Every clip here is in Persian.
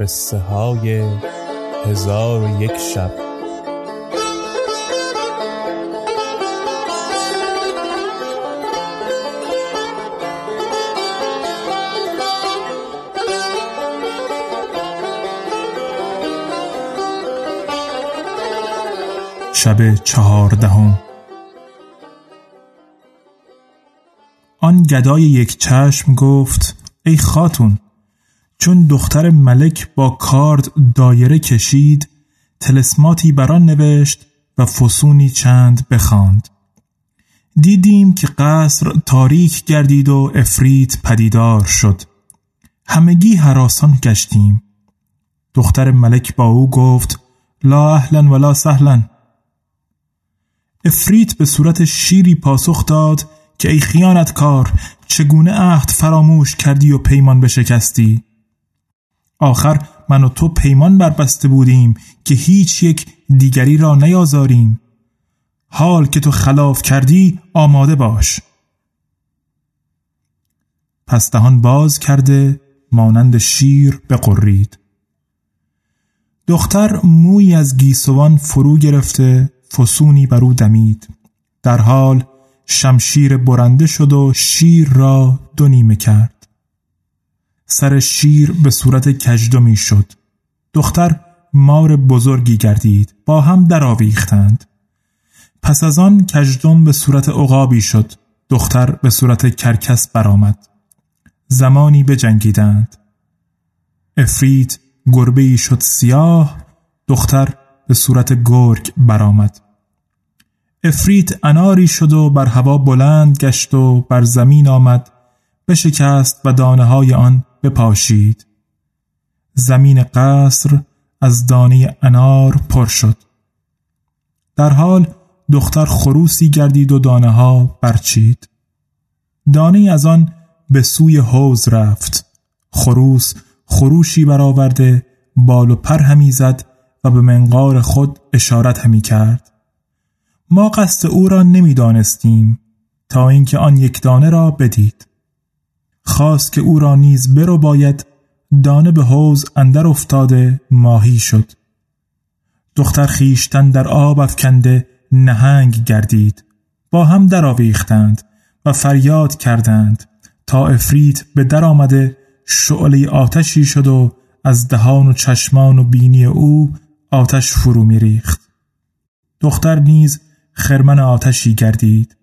قصه های هزار و یک شب. شب چهاردهم. آن گدای یک چشم گفت ای خاتون چون دختر ملک با کارد دایره کشید تلسماتی بران نوشت و فسونی چند بخواند. دیدیم که قصر تاریک گردید و افریت پدیدار شد. همگی حراسان گشتیم. دختر ملک با او گفت لا اهلا ولا سهلا. افریت به صورت شیری پاسخ داد که ای کار چگونه عهد فراموش کردی و پیمان بشکستی؟ آخر من و تو پیمان بربسته بودیم که هیچ یک دیگری را نیازاریم. حال که تو خلاف کردی آماده باش. پس دهان باز کرده مانند شیر بقرید. دختر موی از گیسوان فرو گرفته فسونی بر او دمید. در حال شمشیر برنده شد و شیر را دو نیمه کرد. سر شیر به صورت کجدمی شد. دختر مار بزرگی گردید با هم درآویختند. پس از آن کژدم به صورت عقابی شد. دختر به صورت کرکس برآمد. زمانی بجنگیدند. افرید گربه ای شد سیاه دختر به صورت گرگ برآمد. افریت اناری شد و بر هوا بلند گشت و بر زمین آمد. بشکست و دانه های آن بپاشید. زمین قصر از دانه انار پر شد. در حال دختر خروسی گردید و دانه ها برچید دانه از آن به سوی حوز رفت. خروس خروشی برآورده بال و پر همی زد و به منقار خود اشارت همی کرد. ما قصد او را نمی‌دانستیم تا اینکه آن یک دانه را بدید. خواست که او را نیز برو باید دانه به حوز اندر افتاده ماهی شد. دختر خیشتن در آب افکنده نهنگ گردید. با هم درآویختند و فریاد کردند. تا افریت به در آمده شعله آتشی شد و از دهان و چشمان و بینی او آتش فرو میریخت. دختر نیز خرمن آتشی گردید.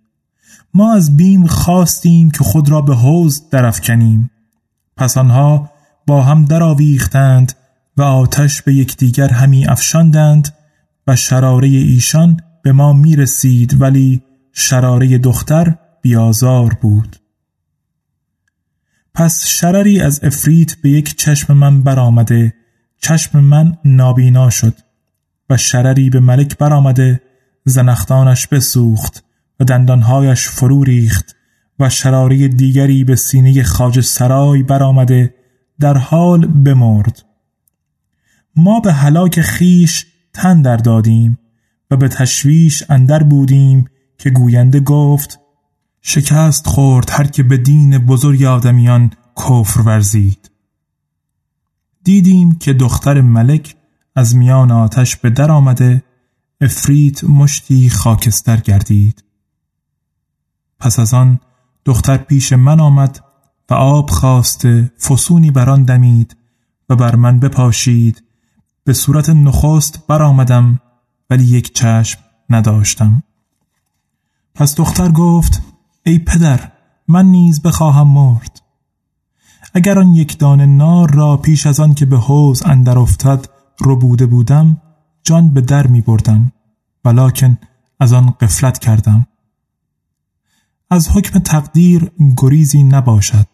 ما از بیم خواستیم که خود را به حوز درفکنیم پس آنها با هم درآویختند و آتش به یکدیگر همی افشاندند و شراره ایشان به ما می رسید ولی شراره دختر بیازار بود. پس شرری از افریت به یک چشم من برآمده چشم من نابینا شد و شرری به ملک برآمده زنختانش بسوخت. دندانهایش فرو ریخت و شراری دیگری به سینه خاج سرای برآمده در حال بمرد. ما به هلاک خیش تن در دادیم و به تشویش اندر بودیم که گوینده گفت شکست خورد هر که به دین بزرگ آدمیان کفر ورزید. دیدیم که دختر ملک از میان آتش به در آمده افریت مشتی خاکستر گردید. پس از آن دختر پیش من آمد و آب خواسته فسونی بران دمید و بر من بپاشید. به صورت نخست برآمدم ولی یک چشم نداشتم. پس دختر گفت ای پدر من نیز بخواهم مرد. اگر آن یک دانه نار را پیش از آن که به حوز اندر افتد رو بوده بودم جان به در می بردم ولیکن از آن قفلت کردم. از حکم تقدیر گریزی نباشد.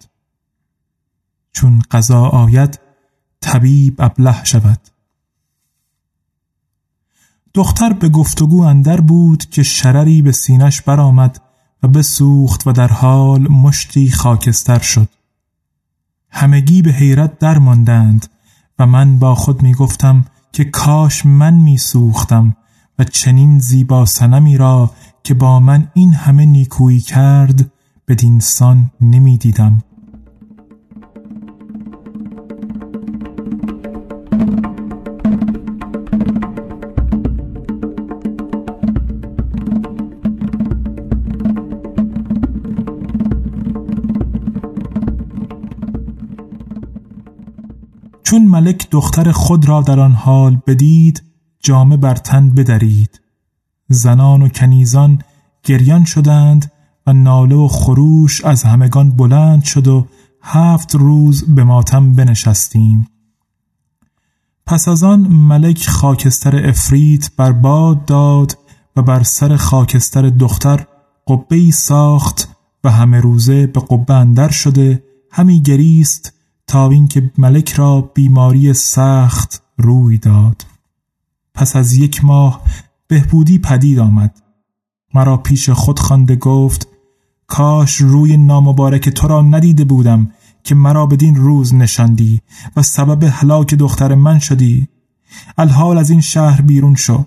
چون قضا آید طبیب ابله شود. دختر به گفتگو اندر بود که شرری به سینش برآمد و بسوخت و در حال مشتی خاکستر شد. همگی به حیرت درماندند و من با خود می گفتم که کاش من می سوختم و چنین زیبا سنمی را که با من این همه نیکویی کرد به بدینسان نمی دیدم چون ملک دختر خود را در آن حال بدید جامه بر تن بدرید. زنان و کنیزان گریان شدند و ناله و خروش از همگان بلند شد و هفت روز به ماتم بنشستیم. پس از آن ملک خاکستر افریت بر باد داد و بر سر خاکستر دختر قبه ساخت و همه روزه به قبه اندر شده همی گریست تا اینکه ملک را بیماری سخت روی داد. پس از یک ماه بهبودی پدید آمد. مرا پیش خود خوانده گفت کاش روی نامبارک تو را ندیده بودم که مرا بدین روز نشاندی و سبب هلاک دختر من شدی. الحال از این شهر بیرون شو.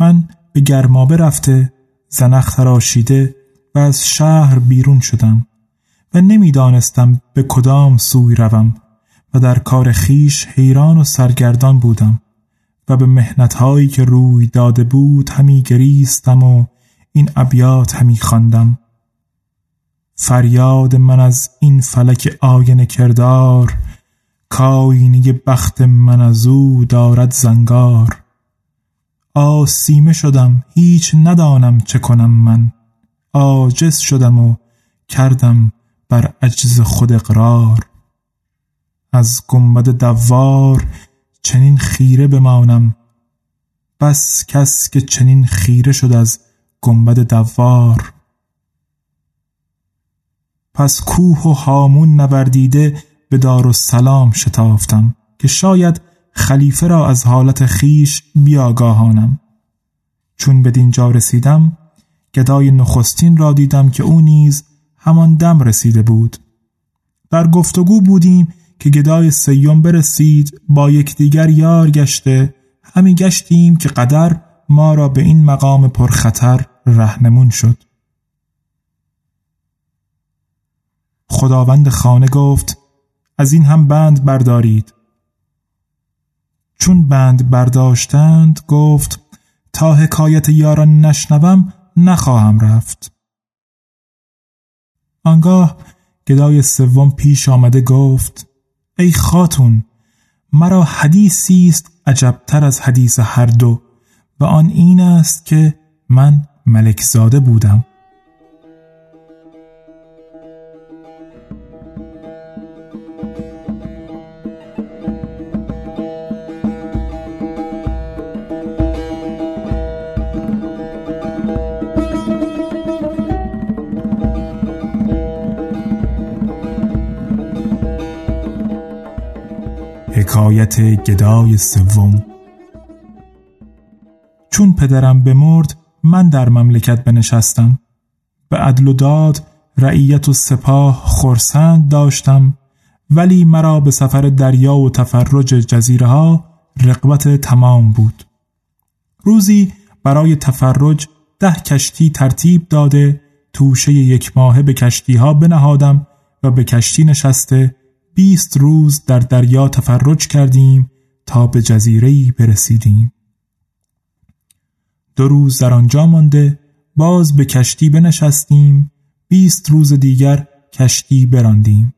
من به گرمابه رفته زنخ تراشیده و از شهر بیرون شدم و نمی‌دانستم به کدام سوی روم و در کار خیش حیران و سرگردان بودم. و به مهنتهایی که روی داده بود همی گریستم و این ابیات همی خواندم. فریاد من از این فلک آینه کردار کاینه بخت من از او دارد زنگار. آسیمه شدم هیچ ندانم چه کنم من. عاجز شدم و کردم بر عجز خود اقرار. از گنبد دوار چنین خیره بمانم. بس کس که چنین خیره شد از گنبد دوار. پس کوه و هامون نوردیده به دار و سلام شتافتم که شاید خلیفه را از حالت خیش بیاگاهانم. چون به دینجا رسیدم گدای نخستین را دیدم که او نیز همان دم رسیده بود. در گفتگو بودیم که گدای سیوم برسید با یکدیگر یار گشته. همی گشتیم که قدر ما را به این مقام پرخطر رهنمون شد. خداوند خانه گفت از این هم بند بردارید. چون بند برداشتند گفت تا حکایت یاران نشنوم نخواهم رفت. آنگاه گدای سوم پیش آمده گفت ای خاتون مرا حدیثی است عجبتر از حدیث هر دو و آن این است که من ملک زاده بودم. حکایت گدای سوم. چون پدرم بمرد من در مملکت بنشستم. به عدل و داد رعیت و سپاه خرسند داشتم. ولی مرا به سفر دریا و تفرج جزیره ها رقبت تمام بود. روزی برای تفرج ده کشتی ترتیب داده توشه یک ماهه به کشتی ها بنهادم و به کشتی نشسته بیست روز در دریا تفرج کردیم تا به جزیره‌ای برسیدیم. دو روز در آنجا مانده باز به کشتی بنشستیم بیست روز دیگر کشتی براندیم.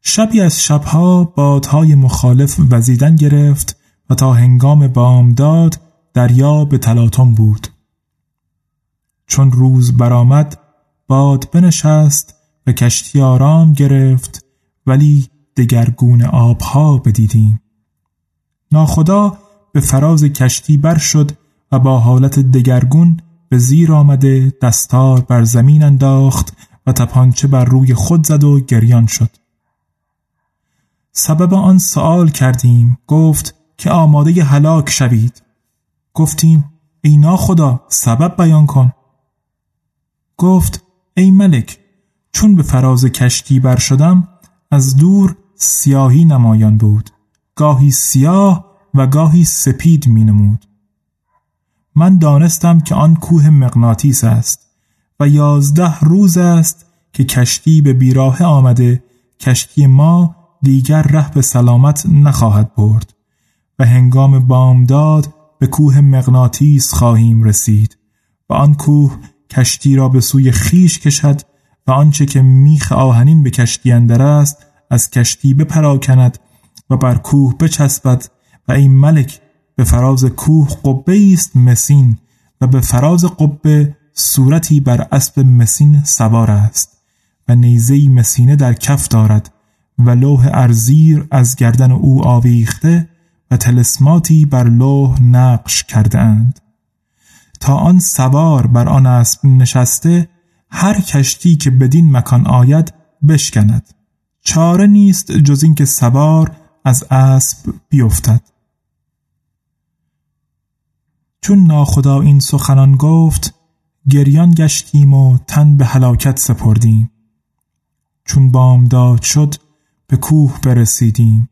شبی از شبها بادهای مخالف وزیدن گرفت و تا هنگام بامداد دریا به تلاطم بود چون روز برآمد باد بنشست و کشتی آرام گرفت ولی دگرگون آبها بدیدیم. ناخدا به فراز کشتی بر شد و با حالت دگرگون به زیر آمده دستار بر زمین انداخت و تپانچه بر روی خود زد و گریان شد. سبب آن سوال کردیم. گفت که آماده هلاک شوید. گفتیم ای ناخدا سبب بیان کن. گفت ای ملک چون به فراز کشتی بر شدم از دور سیاهی نمایان بود گاهی سیاه و گاهی سپید می نمود. من دانستم که آن کوه مغناطیس است و یازده روز است که کشتی به بیراه آمده کشتی ما دیگر ره به سلامت نخواهد برد و هنگام بامداد به کوه مغناطیس خواهیم رسید و آن کوه کشتی را به سوی خیش کشد و آنچه که میخ آهنین به کشتی اندر است از کشتی بپراکند و بر کوه بچسبد و این ملک به فراز کوه قبه است مسین و به فراز قبه صورتی بر اسب مسین سوار است و نیزه مسینه در کف دارد و لوح ارزیر از گردن او آویخته و تلسماتی بر لوح نقش کرده اند. تا آن سوار بر آن اسب نشسته هر کشتی که بدین مکان آید بشکند. چاره نیست جز اینکه سوار از اسب بیفتد. چون ناخدا این سخنان گفت گریان گشتیم و تن به هلاکت سپردیم. چون بامداد شد به کوه برسیدیم.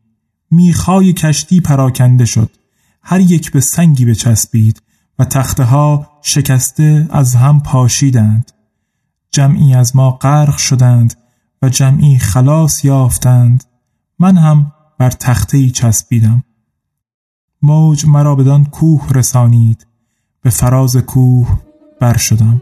میخای کشتی پراکنده شد. هر یک به سنگی بچسبید و تخته شکسته از هم پاشیدند. جمعی از ما غرق شدند و جمعی خلاص یافتند. من هم بر تخته ای چسبیدم. موج مرا بدان کوه رسانید. به فراز کوه بر شدم